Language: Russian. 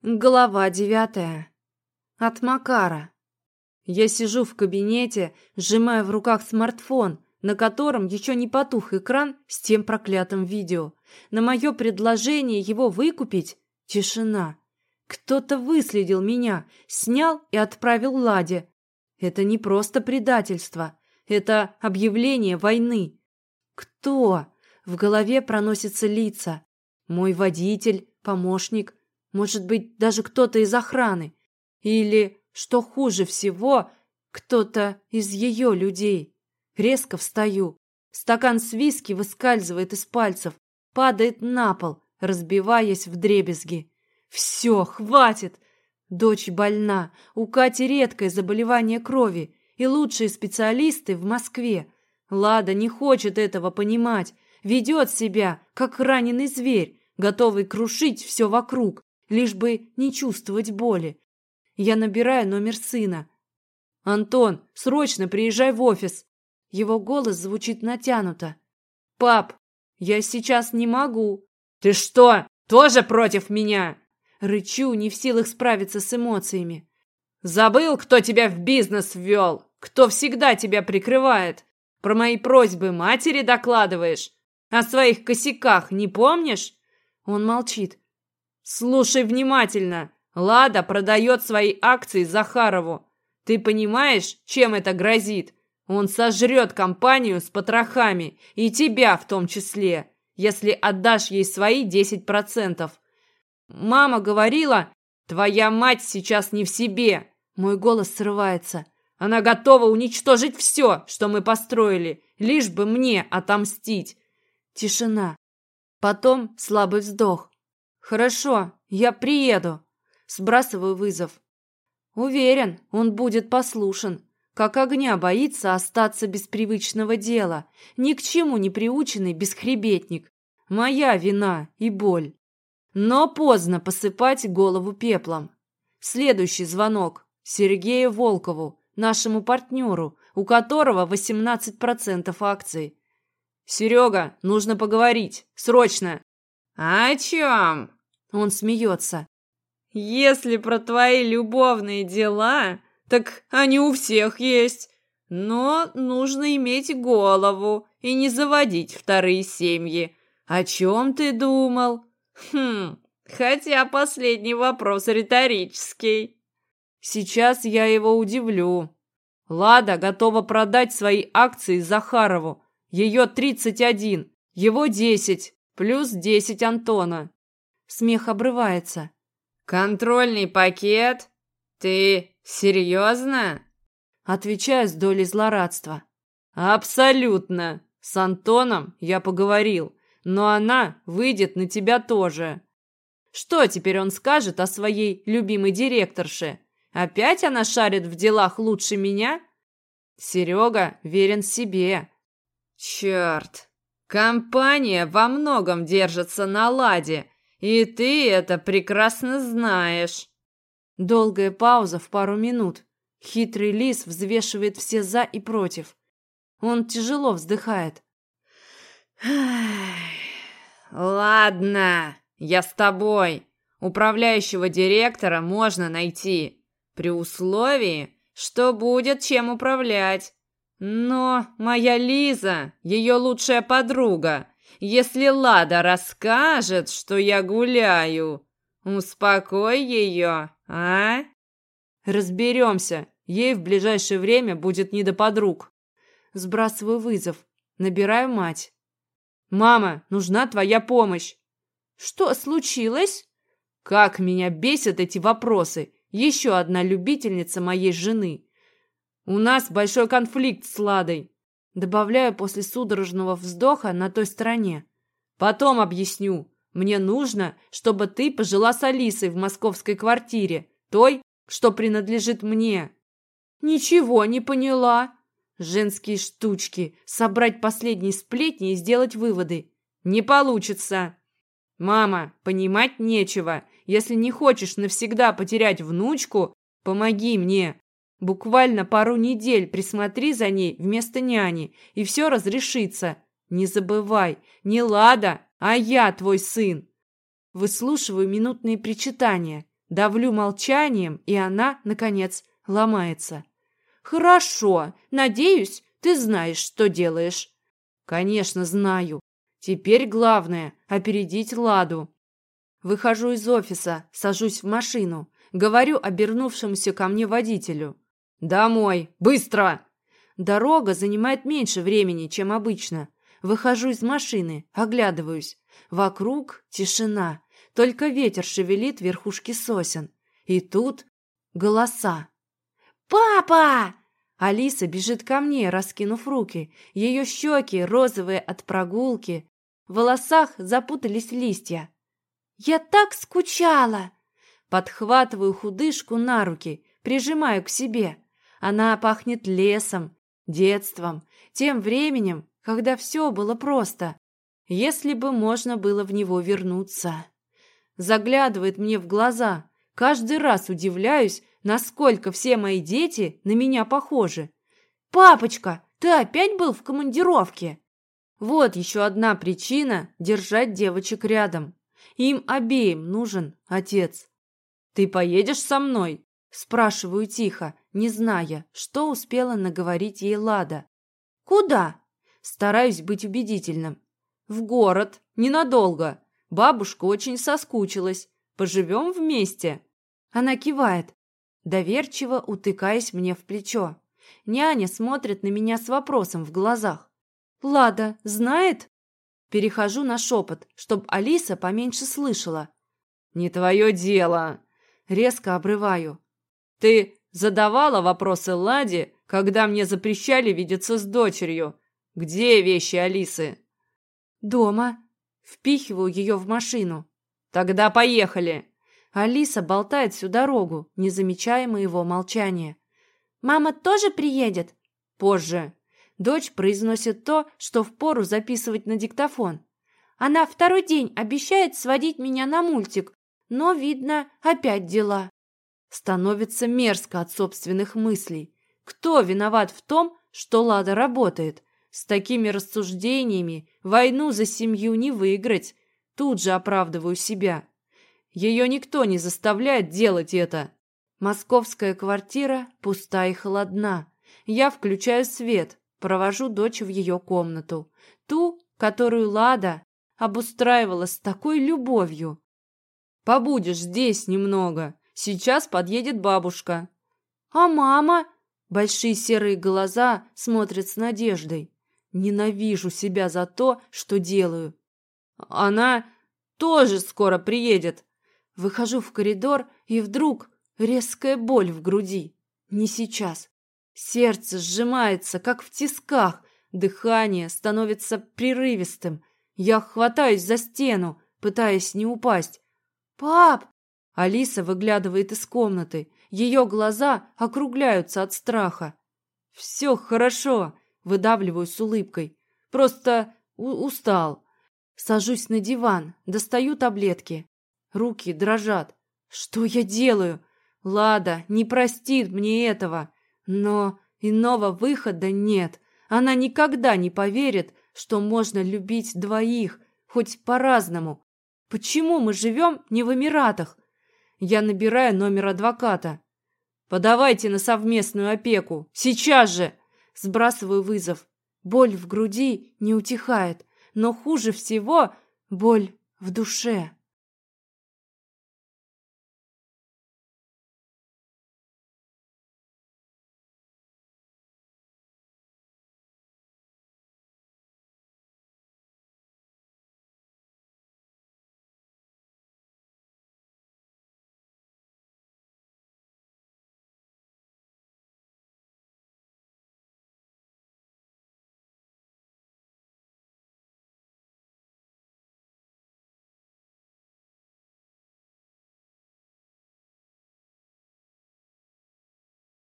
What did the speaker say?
Глава девятая. От Макара. Я сижу в кабинете, сжимая в руках смартфон, на котором еще не потух экран с тем проклятым видео. На мое предложение его выкупить – тишина. Кто-то выследил меня, снял и отправил Ладе. Это не просто предательство, это объявление войны. Кто? В голове проносятся лица. Мой водитель, помощник, может быть, даже кто-то из охраны. Или, что хуже всего, кто-то из ее людей. Резко встаю. Стакан с виски выскальзывает из пальцев, падает на пол, разбиваясь в дребезги. Все, хватит! Дочь больна, у Кати редкое заболевание крови, и лучшие специалисты в Москве. Лада не хочет этого понимать, ведет себя, как раненый зверь, готовый крушить все вокруг, лишь бы не чувствовать боли. Я набираю номер сына. «Антон, срочно приезжай в офис!» Его голос звучит натянуто. «Пап, я сейчас не могу». «Ты что, тоже против меня?» Рычу, не в силах справиться с эмоциями. «Забыл, кто тебя в бизнес ввел? Кто всегда тебя прикрывает? Про мои просьбы матери докладываешь? О своих косяках не помнишь?» Он молчит. «Слушай внимательно. Лада продает свои акции Захарову. Ты понимаешь, чем это грозит? Он сожрет компанию с потрохами, и тебя в том числе, если отдашь ей свои 10%. Мама говорила, твоя мать сейчас не в себе. Мой голос срывается. Она готова уничтожить все, что мы построили, лишь бы мне отомстить. Тишина. Потом слабый вздох. «Хорошо, я приеду». Сбрасываю вызов. Уверен, он будет послушен. Как огня боится остаться без привычного дела. Ни к чему не приученный бесхребетник. Моя вина и боль. Но поздно посыпать голову пеплом. Следующий звонок. Сергею Волкову, нашему партнеру, у которого 18% акций. «Серега, нужно поговорить. Срочно!» «О чем?» Он смеется. «Если про твои любовные дела, так они у всех есть. Но нужно иметь голову и не заводить вторые семьи. О чем ты думал? Хм, хотя последний вопрос риторический. Сейчас я его удивлю. Лада готова продать свои акции Захарову. Ее 31, его 10, плюс 10 Антона. Смех обрывается. «Контрольный пакет? Ты серьезно?» Отвечаю с долей злорадства. «Абсолютно. С Антоном я поговорил, но она выйдет на тебя тоже». Что теперь он скажет о своей любимой директорше? Опять она шарит в делах лучше меня? Серега верен себе. Черт, компания во многом держится на ладе, и ты это прекрасно знаешь. Долгая пауза в пару минут. Хитрый лис взвешивает все за и против. Он тяжело вздыхает. Ладно, я с тобой. Управляющего директора можно найти, при условии, что будет чем управлять. Но моя Лиза, ее лучшая подруга, если Лада расскажет, что я гуляю, успокой ее, а? Разберемся. Ей в ближайшее время будет не до подруг. Сбрасываю вызов. Набираю мать. «Мама, нужна твоя помощь!» «Что случилось?» «Как меня бесят эти вопросы! Еще одна любительница моей жены!» «У нас большой конфликт с Ладой. Добавляю после судорожного вздоха на той стороне. Потом объясню. Мне нужно, чтобы ты пожила с Алисой в московской квартире, той, что принадлежит мне. Ничего не поняла. Женские штучки. Собрать последние сплетни и сделать выводы. Не получится. Мама, понимать нечего. Если не хочешь навсегда потерять внучку, помоги мне. Буквально пару недель присмотри за ней вместо няни, и все разрешится. Не забывай, не Лада, а я твой сын. Выслушиваю минутные причитания. Давлю молчанием, и она, наконец, ломается. «Хорошо. Надеюсь, ты знаешь, что делаешь». «Конечно, знаю. Теперь главное — опередить Ладу». Выхожу из офиса, сажусь в машину, говорю обернувшемуся ко мне водителю. «Домой! Быстро!» Дорога занимает меньше времени, чем обычно. Выхожу из машины, оглядываюсь. Вокруг тишина, только ветер шевелит верхушки сосен. И тут голоса. «Папа!» Алиса бежит ко мне, раскинув руки. Ее щеки розовые от прогулки. В волосах запутались листья. «Я так скучала!» Подхватываю худышку на руки, прижимаю к себе. Она пахнет лесом, детством, тем временем, когда все было просто. Если бы можно было в него вернуться. Заглядывает мне в глаза. Каждый раз удивляюсь, насколько все мои дети на меня похожи. «Папочка, ты опять был в командировке?» Вот еще одна причина держать девочек рядом. Им обеим нужен отец. «Ты поедешь со мной?» Спрашиваю тихо, не зная, что успела наговорить ей Лада. «Куда?» Стараюсь быть убедительным. «В город. Ненадолго. Бабушка очень соскучилась. Поживем вместе?» Она кивает, доверчиво утыкаясь мне в плечо. Няня смотрит на меня с вопросом в глазах. «Лада знает?» Перехожу на шепот, чтоб Алиса поменьше слышала. «Не твое дело!» Резко обрываю. «Ты задавала вопросы Ладе, когда мне запрещали видеться с дочерью? Где вещи Алисы?» «Дома». Впихиваю ее в машину. «Тогда поехали!» Алиса болтает всю дорогу, не замечая моего молчания. «Мама тоже приедет?» «Позже». Дочь произносит то, что впору записывать на диктофон. Она второй день обещает сводить меня на мультик, но, видно, опять дела. Становится мерзко от собственных мыслей. Кто виноват в том, что Лада работает? С такими рассуждениями войну за семью не выиграть. Тут же оправдываю себя. Ее никто не заставляет делать это. Московская квартира пуста и холодна. Я включаю свет, Провожу дочь в ее комнату. Ту, которую Лада обустраивала с такой любовью. «Побудешь здесь немного. Сейчас подъедет бабушка». «А мама?» Большие серые глаза смотрят с надеждой. Ненавижу себя за то, что делаю. Она тоже скоро приедет. Выхожу в коридор, и вдруг резкая боль в груди. Не сейчас. Сердце сжимается, как в тисках, дыхание становится прерывистым. Я хватаюсь за стену, пытаясь не упасть. «Пап!» Алиса выглядывает из комнаты. Ее глаза округляются от страха. «Все хорошо», — выдавливаю с улыбкой. «Просто устал». Сажусь на диван, достаю таблетки. Руки дрожат. «Что я делаю? Лада не простит мне этого. Но иного выхода нет. Она никогда не поверит, что можно любить двоих, хоть по-разному. Почему мы живем не в Эмиратах? Я набираю номер адвоката. Подавайте на совместную опеку. Сейчас же! Сбрасываю вызов. Боль в груди не утихает, но хуже всего боль в душе.